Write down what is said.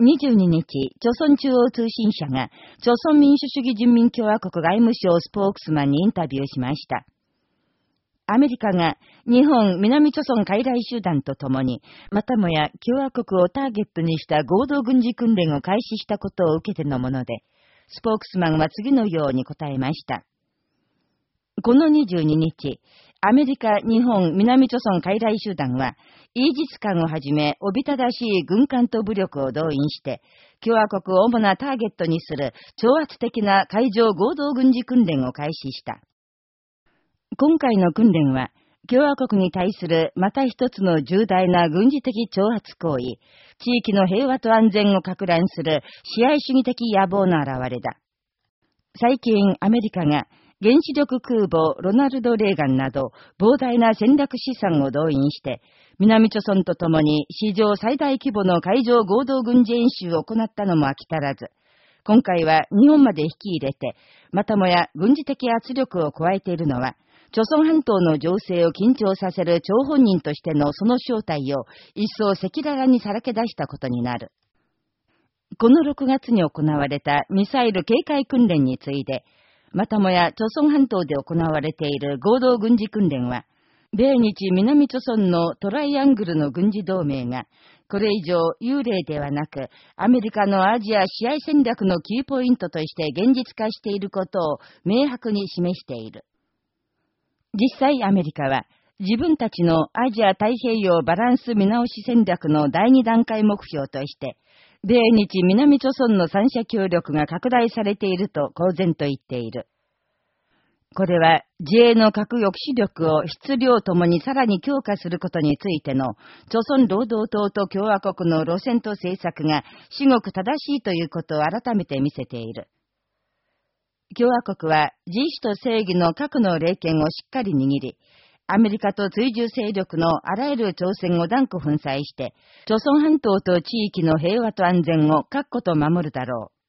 22日、朝鮮中央通信社が、朝鮮民主主義人民共和国外務省スポークスマンにインタビューしました。アメリカが日本南朝鮮海来集団と共に、またもや共和国をターゲットにした合同軍事訓練を開始したことを受けてのもので、スポークスマンは次のように答えました。この22日、アメリカ、日本、南朝鮮海来集団は、イージス艦をはじめ、おびただしい軍艦と武力を動員して、共和国を主なターゲットにする挑発的な海上合同軍事訓練を開始した。今回の訓練は、共和国に対するまた一つの重大な軍事的挑発行為、地域の平和と安全を拡乱する支配主義的野望の表れだ。最近、アメリカが原子力空母ロナルド・レーガンなど膨大な戦略資産を動員して、南朝村と共に史上最大規模の海上合同軍事演習を行ったのも飽き足らず、今回は日本まで引き入れて、またもや軍事的圧力を加えているのは、朝鮮半島の情勢を緊張させる張本人としてのその正体を一層赤裸々にさらけ出したことになる。この6月に行われたミサイル警戒訓練について、またもや、朝鮮半島で行われている合同軍事訓練は、米日南朝鮮のトライアングルの軍事同盟が、これ以上幽霊ではなく、アメリカのアジア試合戦略のキーポイントとして現実化していることを明白に示している。実際アメリカは、自分たちのアジア太平洋バランス見直し戦略の第二段階目標として、米日南朝村の三者協力が拡大されていると公然と言っている。これは自衛の核抑止力を質量ともにさらに強化することについての、朝鮮労働党と共和国の路線と政策が至極正しいということを改めて見せている。共和国は自主と正義の核の霊権をしっかり握り、アメリカと追従勢力のあらゆる挑戦を断固粉砕して、朝鮮半島と地域の平和と安全を確固と守るだろう。